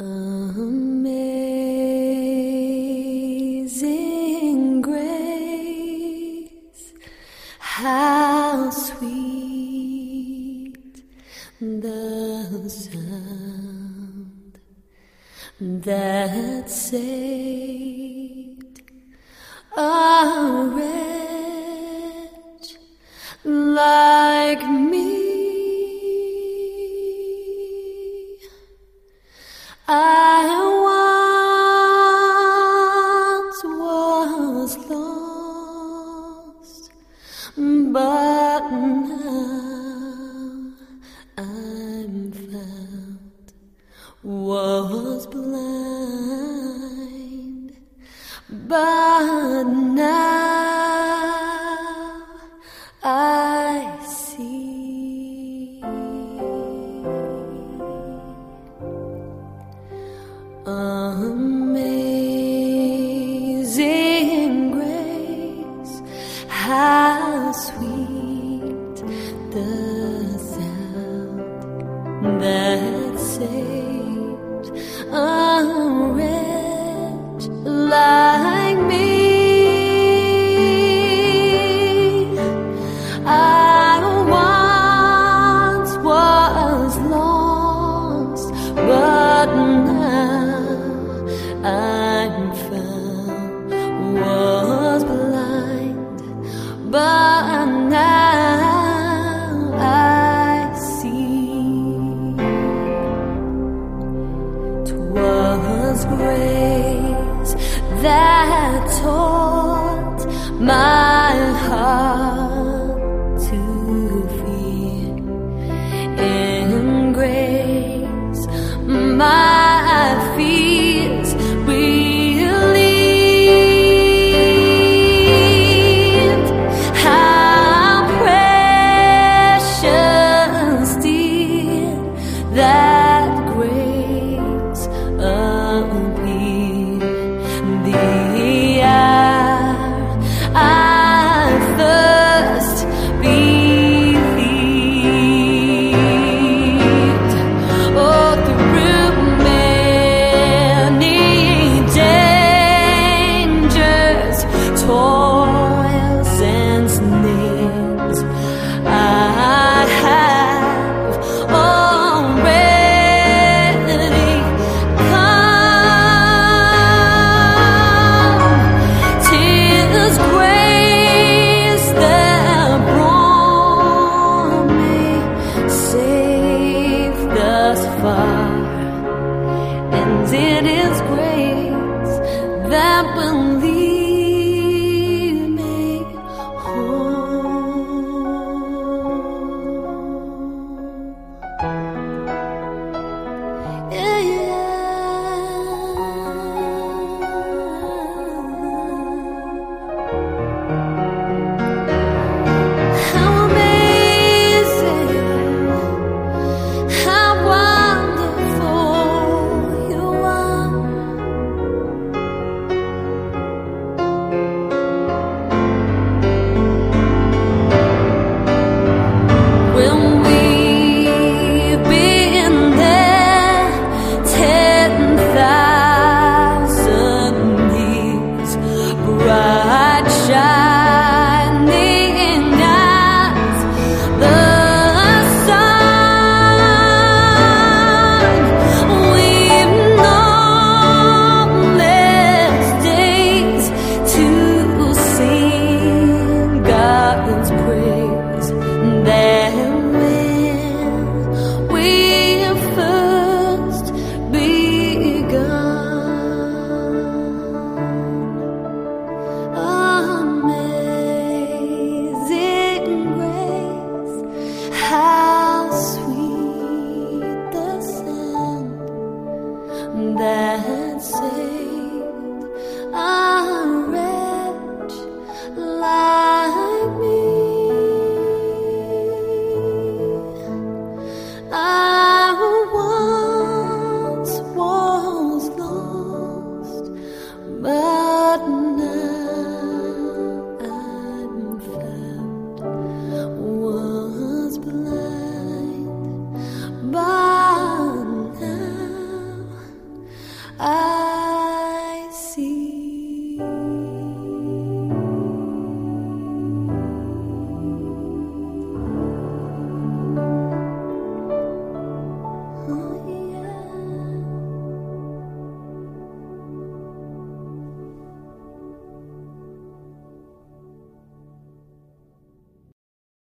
Amazing grace, how sweet the sound that saved a wretch like me. I Amazing grace, how sweet the sound that. to feed and grace my fears relieved how precious that that will lead.